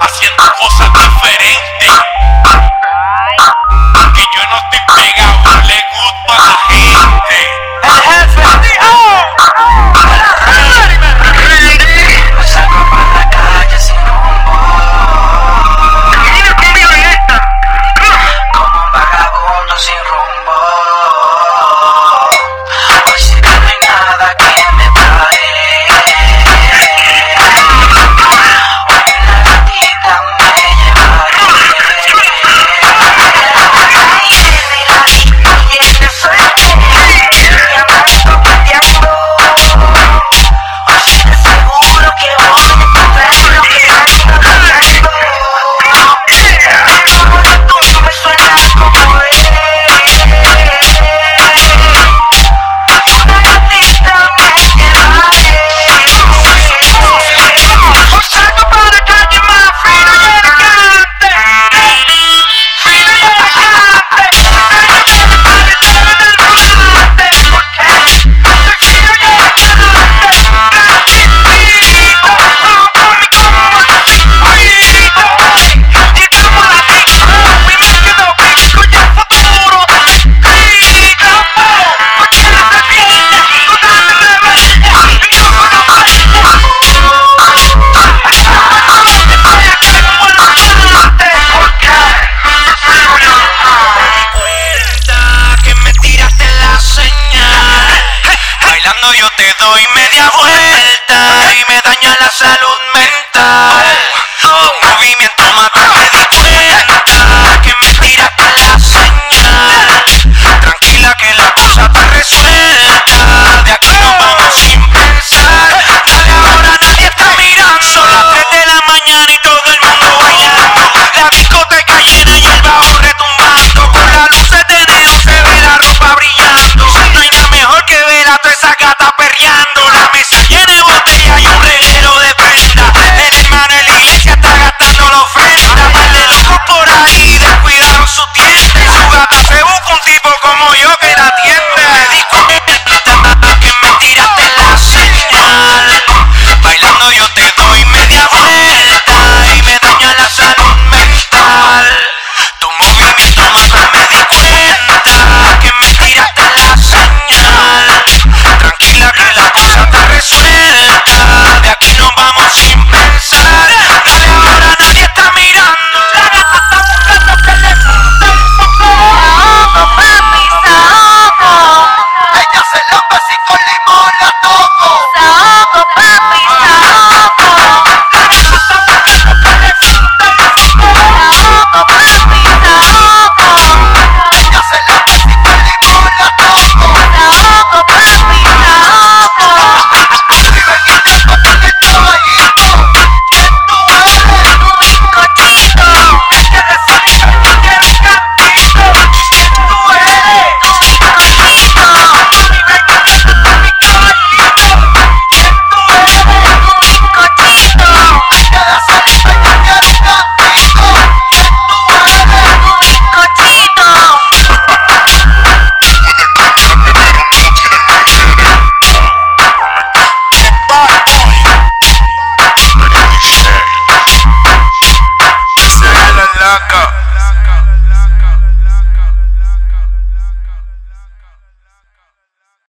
Haciendo cosas diferentes. Cuando yo te doy media vuelta y me daña la salud mental. Movimiento